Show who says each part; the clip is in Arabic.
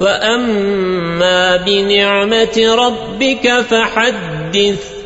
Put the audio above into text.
Speaker 1: وأما بنعمة ربك فحدث